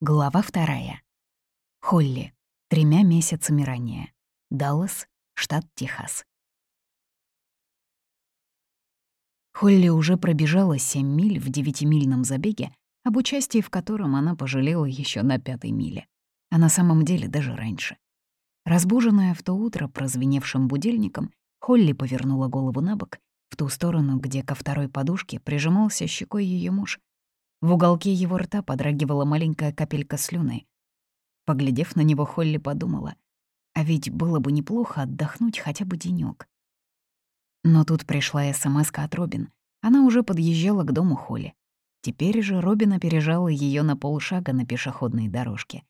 Глава вторая. Холли. Тремя месяцами ранее. Даллас, штат Техас. Холли уже пробежала 7 миль в девятимильном забеге, об участии в котором она пожалела еще на пятой миле. А на самом деле даже раньше. Разбуженная в то утро прозвеневшим будильником, Холли повернула голову на бок в ту сторону, где ко второй подушке прижимался щекой ее муж, в уголке его рта подрагивала маленькая капелька слюны. Поглядев на него, Холли подумала, а ведь было бы неплохо отдохнуть хотя бы денёк. Но тут пришла смс от Робин. Она уже подъезжала к дому Холли. Теперь же Робин опережала ее на полшага на пешеходной дорожке.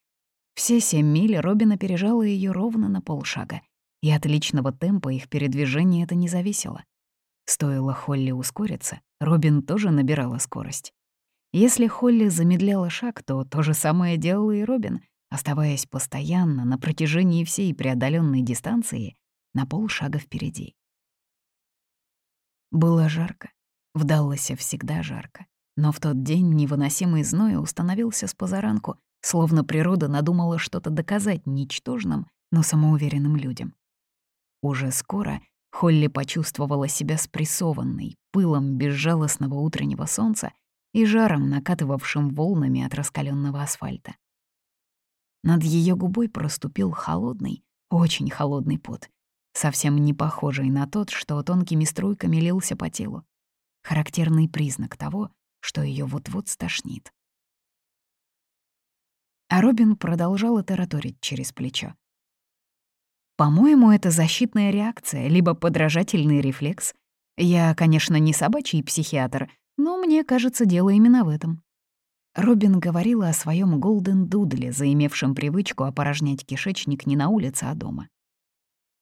Все семь миль Робин опережала ее ровно на полшага, и от личного темпа их передвижения это не зависело. Стоило Холли ускориться, Робин тоже набирала скорость. Если Холли замедляла шаг, то то же самое делала и Робин, оставаясь постоянно на протяжении всей преодоленной дистанции на полшага впереди. Было жарко. В всегда жарко. Но в тот день невыносимый зной установился с позаранку, словно природа надумала что-то доказать ничтожным, но самоуверенным людям. Уже скоро Холли почувствовала себя спрессованной пылом безжалостного утреннего солнца и жаром, накатывавшим волнами от раскаленного асфальта. Над ее губой проступил холодный, очень холодный пот, совсем не похожий на тот, что тонкими струйками лился по телу. Характерный признак того, что ее вот-вот стошнит. А Робин продолжала тараторить через плечо. «По-моему, это защитная реакция, либо подражательный рефлекс. Я, конечно, не собачий психиатр, но мне кажется, дело именно в этом. Робин говорила о своем Голден Дудле, заимевшем привычку опорожнять кишечник не на улице, а дома.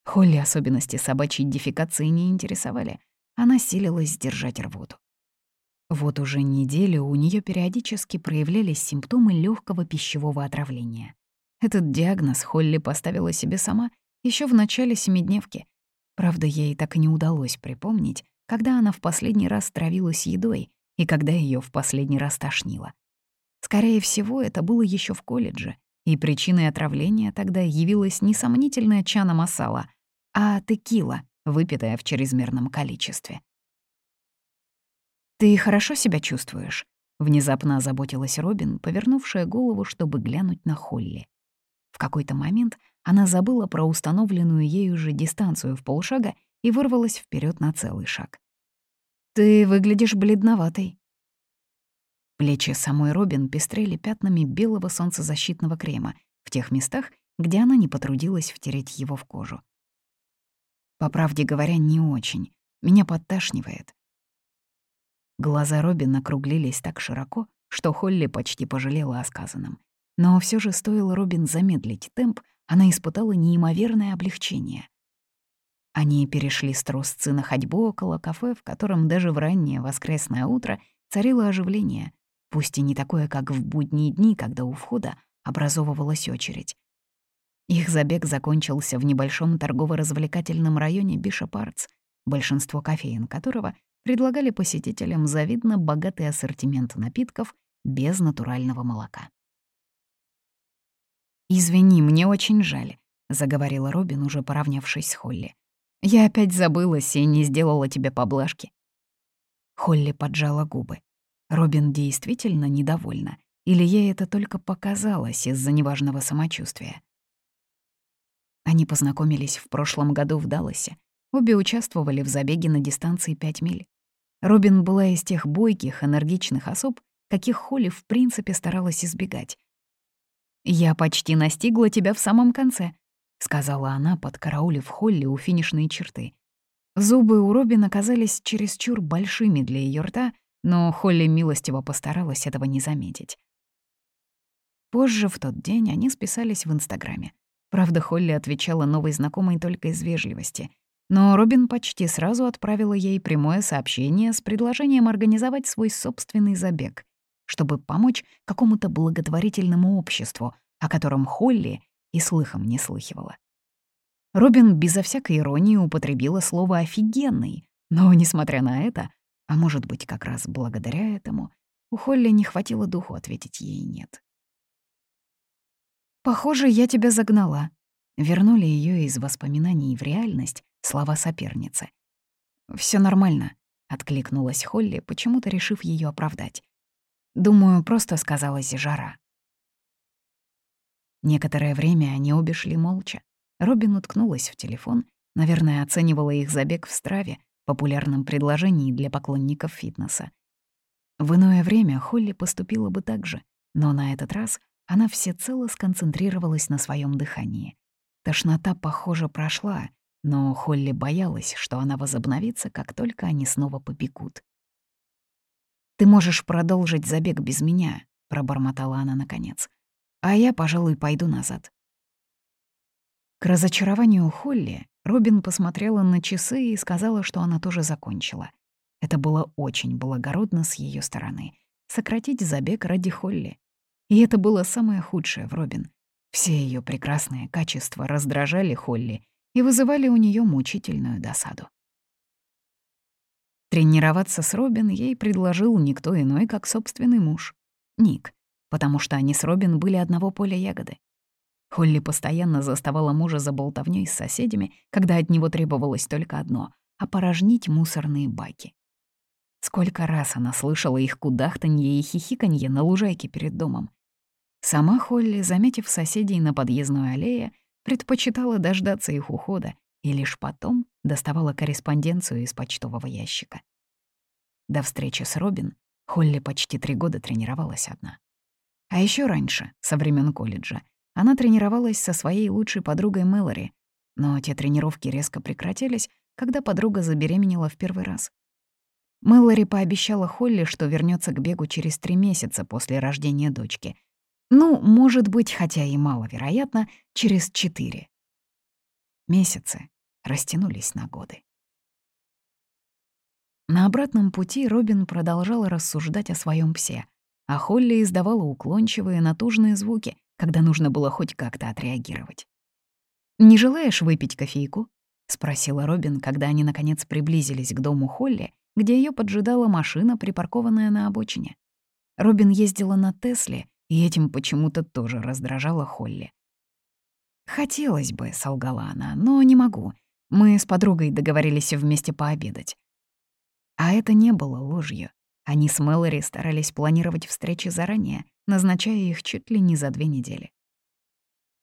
Холли особенности собачьей дефекации не интересовали. Она силилась сдержать рвоту. Вот уже неделю у нее периодически проявлялись симптомы легкого пищевого отравления. Этот диагноз Холли поставила себе сама еще в начале семидневки. Правда, ей так и не удалось припомнить, когда она в последний раз травилась едой и когда ее в последний раз тошнило. Скорее всего, это было еще в колледже, и причиной отравления тогда явилась не сомнительная чана масала, а текила, выпитая в чрезмерном количестве. «Ты хорошо себя чувствуешь?» — внезапно озаботилась Робин, повернувшая голову, чтобы глянуть на Холли. В какой-то момент она забыла про установленную ею же дистанцию в полшага и вырвалась вперед на целый шаг. «Ты выглядишь бледноватой». Плечи самой Робин пестрели пятнами белого солнцезащитного крема в тех местах, где она не потрудилась втереть его в кожу. По правде говоря, не очень. Меня подташнивает. Глаза Робин округлились так широко, что Холли почти пожалела о сказанном. Но все же стоило Робин замедлить темп, она испытала неимоверное облегчение. Они перешли с трусцы на ходьбу около кафе, в котором даже в раннее воскресное утро царило оживление, пусть и не такое, как в будние дни, когда у входа образовывалась очередь. Их забег закончился в небольшом торгово-развлекательном районе Бишопартс, большинство кофеин которого предлагали посетителям завидно богатый ассортимент напитков без натурального молока. «Извини, мне очень жаль», — заговорила Робин, уже поравнявшись с Холли. Я опять забылась и не сделала тебе поблажки». Холли поджала губы. Робин действительно недовольна. Или ей это только показалось из-за неважного самочувствия? Они познакомились в прошлом году в Далласе. Обе участвовали в забеге на дистанции 5 миль. Робин была из тех бойких, энергичных особ, каких Холли в принципе старалась избегать. «Я почти настигла тебя в самом конце», — сказала она, подкараулив Холли у финишной черты. Зубы у Робин оказались чересчур большими для ее рта, но Холли милостиво постаралась этого не заметить. Позже в тот день они списались в Инстаграме. Правда, Холли отвечала новой знакомой только из вежливости. Но Робин почти сразу отправила ей прямое сообщение с предложением организовать свой собственный забег, чтобы помочь какому-то благотворительному обществу, о котором Холли и слыхом не слыхивала. Робин безо всякой иронии употребила слово «офигенный», но, несмотря на это, а может быть, как раз благодаря этому, у Холли не хватило духу ответить ей «нет». «Похоже, я тебя загнала». Вернули ее из воспоминаний в реальность слова соперницы. Все нормально», — откликнулась Холли, почему-то решив ее оправдать. «Думаю, просто сказалась жара». Некоторое время они обе шли молча. Робин уткнулась в телефон, наверное, оценивала их забег в страве, популярном предложении для поклонников фитнеса. В иное время Холли поступила бы так же, но на этот раз она всецело сконцентрировалась на своем дыхании. Тошнота, похоже, прошла, но Холли боялась, что она возобновится, как только они снова попекут. «Ты можешь продолжить забег без меня», — пробормотала она наконец. «А я, пожалуй, пойду назад». К разочарованию Холли Робин посмотрела на часы и сказала, что она тоже закончила. Это было очень благородно с ее стороны — сократить забег ради Холли. И это было самое худшее в Робин. Все ее прекрасные качества раздражали Холли и вызывали у нее мучительную досаду. Тренироваться с Робин ей предложил никто иной, как собственный муж — Ник, потому что они с Робин были одного поля ягоды. Холли постоянно заставала мужа за болтовнёй с соседями, когда от него требовалось только одно — опорожнить мусорные баки. Сколько раз она слышала их кудахтанье и хихиканье на лужайке перед домом. Сама Холли, заметив соседей на подъездной аллее, предпочитала дождаться их ухода и лишь потом доставала корреспонденцию из почтового ящика. До встречи с Робин Холли почти три года тренировалась одна. А еще раньше, со времен колледжа, она тренировалась со своей лучшей подругой Мэлори, но те тренировки резко прекратились, когда подруга забеременела в первый раз. Мэлори пообещала Холли, что вернется к бегу через три месяца после рождения дочки. Ну, может быть, хотя и маловероятно, через четыре. Месяцы растянулись на годы. На обратном пути Робин продолжала рассуждать о своем псе, а Холли издавала уклончивые натужные звуки, когда нужно было хоть как-то отреагировать. «Не желаешь выпить кофейку?» — спросила Робин, когда они, наконец, приблизились к дому Холли, где ее поджидала машина, припаркованная на обочине. Робин ездила на Тесле, и этим почему-то тоже раздражала Холли. «Хотелось бы», — солгала она, — «но не могу. Мы с подругой договорились вместе пообедать». А это не было ложью. Они с Мэлори старались планировать встречи заранее, назначая их чуть ли не за две недели.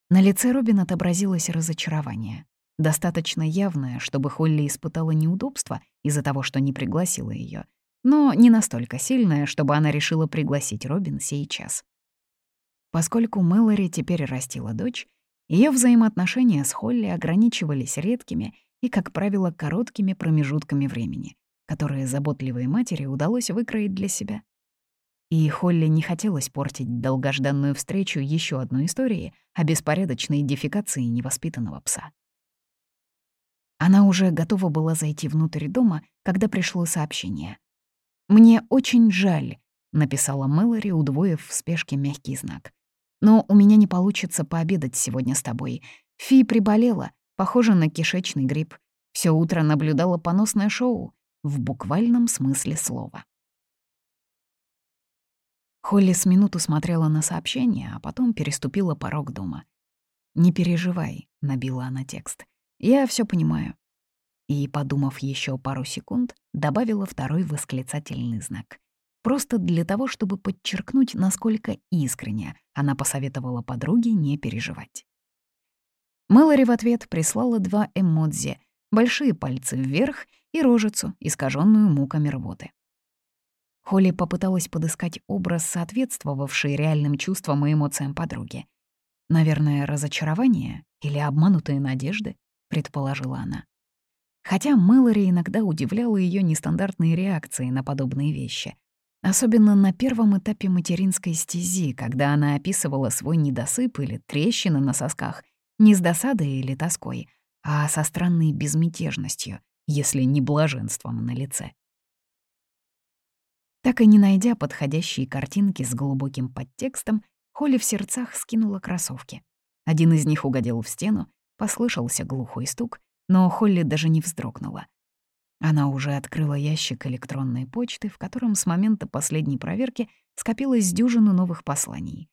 На лице Робин отобразилось разочарование. Достаточно явное, чтобы Холли испытала неудобство из-за того, что не пригласила ее, но не настолько сильное, чтобы она решила пригласить Робин сейчас. Поскольку Мэлори теперь растила дочь, ее взаимоотношения с Холли ограничивались редкими и, как правило, короткими промежутками времени которые заботливой матери удалось выкроить для себя. И Холли не хотелось портить долгожданную встречу еще одной историей о беспорядочной дефекации невоспитанного пса. Она уже готова была зайти внутрь дома, когда пришло сообщение. «Мне очень жаль», — написала Мэлори, удвоив в спешке мягкий знак. «Но у меня не получится пообедать сегодня с тобой. Фи приболела, похоже на кишечный грипп. Все утро наблюдала поносное шоу в буквальном смысле слова. Холли с минуту смотрела на сообщение, а потом переступила порог дома. «Не переживай», — набила она текст. «Я все понимаю». И, подумав еще пару секунд, добавила второй восклицательный знак. Просто для того, чтобы подчеркнуть, насколько искренне она посоветовала подруге не переживать. Мэлори в ответ прислала два эмодзи — большие пальцы вверх и рожицу, искаженную муками рвоты. Холли попыталась подыскать образ, соответствовавший реальным чувствам и эмоциям подруги. «Наверное, разочарование или обманутые надежды», — предположила она. Хотя Мэлори иногда удивляла ее нестандартные реакции на подобные вещи. Особенно на первом этапе материнской стези, когда она описывала свой недосып или трещины на сосках не с досадой или тоской, а со странной безмятежностью — если не блаженством на лице. Так и не найдя подходящие картинки с глубоким подтекстом, Холли в сердцах скинула кроссовки. Один из них угодил в стену, послышался глухой стук, но Холли даже не вздрогнула. Она уже открыла ящик электронной почты, в котором с момента последней проверки скопилось дюжину новых посланий.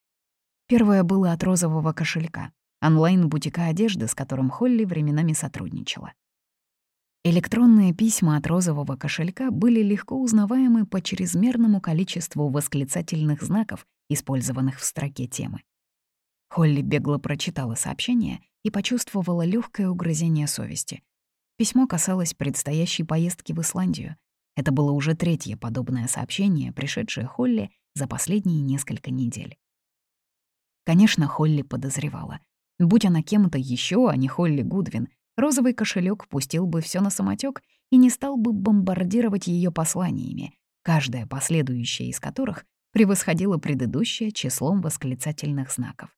Первое было от розового кошелька, онлайн-бутика одежды, с которым Холли временами сотрудничала. Электронные письма от розового кошелька были легко узнаваемы по чрезмерному количеству восклицательных знаков, использованных в строке темы. Холли бегло прочитала сообщение и почувствовала легкое угрызение совести. Письмо касалось предстоящей поездки в Исландию. Это было уже третье подобное сообщение, пришедшее Холли за последние несколько недель. Конечно, Холли подозревала. Будь она кем-то еще, а не Холли Гудвин, розовый кошелек пустил бы все на самотек и не стал бы бомбардировать ее посланиями, каждое последующее из которых превосходило предыдущее числом восклицательных знаков.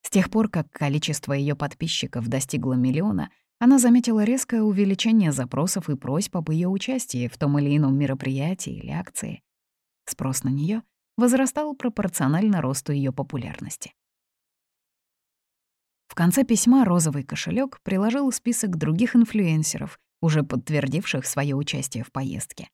С тех пор, как количество ее подписчиков достигло миллиона, она заметила резкое увеличение запросов и просьб об ее участии в том или ином мероприятии или акции. Спрос на нее возрастал пропорционально росту ее популярности. В конце письма розовый кошелек приложил список других инфлюенсеров, уже подтвердивших свое участие в поездке.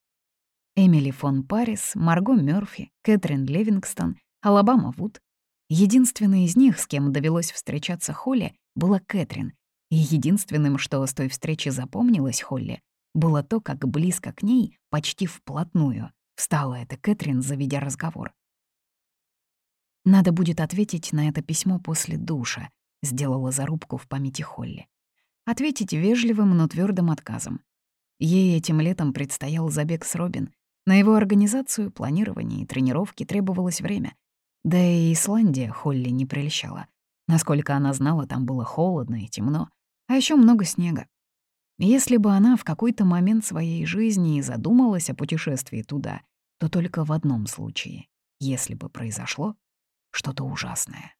Эмили фон Парис, Марго Мёрфи, Кэтрин Левингстон, Алабама Вуд. Единственной из них, с кем довелось встречаться Холли, была Кэтрин, и единственным, что с той встречи запомнилось Холли, было то, как близко к ней, почти вплотную, Встала эта Кэтрин, заведя разговор. «Надо будет ответить на это письмо после душа», — сделала зарубку в памяти Холли. Ответить вежливым, но твердым отказом. Ей этим летом предстоял забег с Робин. На его организацию, планирование и тренировки требовалось время. Да и Исландия Холли не прельщала. Насколько она знала, там было холодно и темно, а еще много снега. Если бы она в какой-то момент своей жизни и задумалась о путешествии туда, то только в одном случае, если бы произошло что-то ужасное.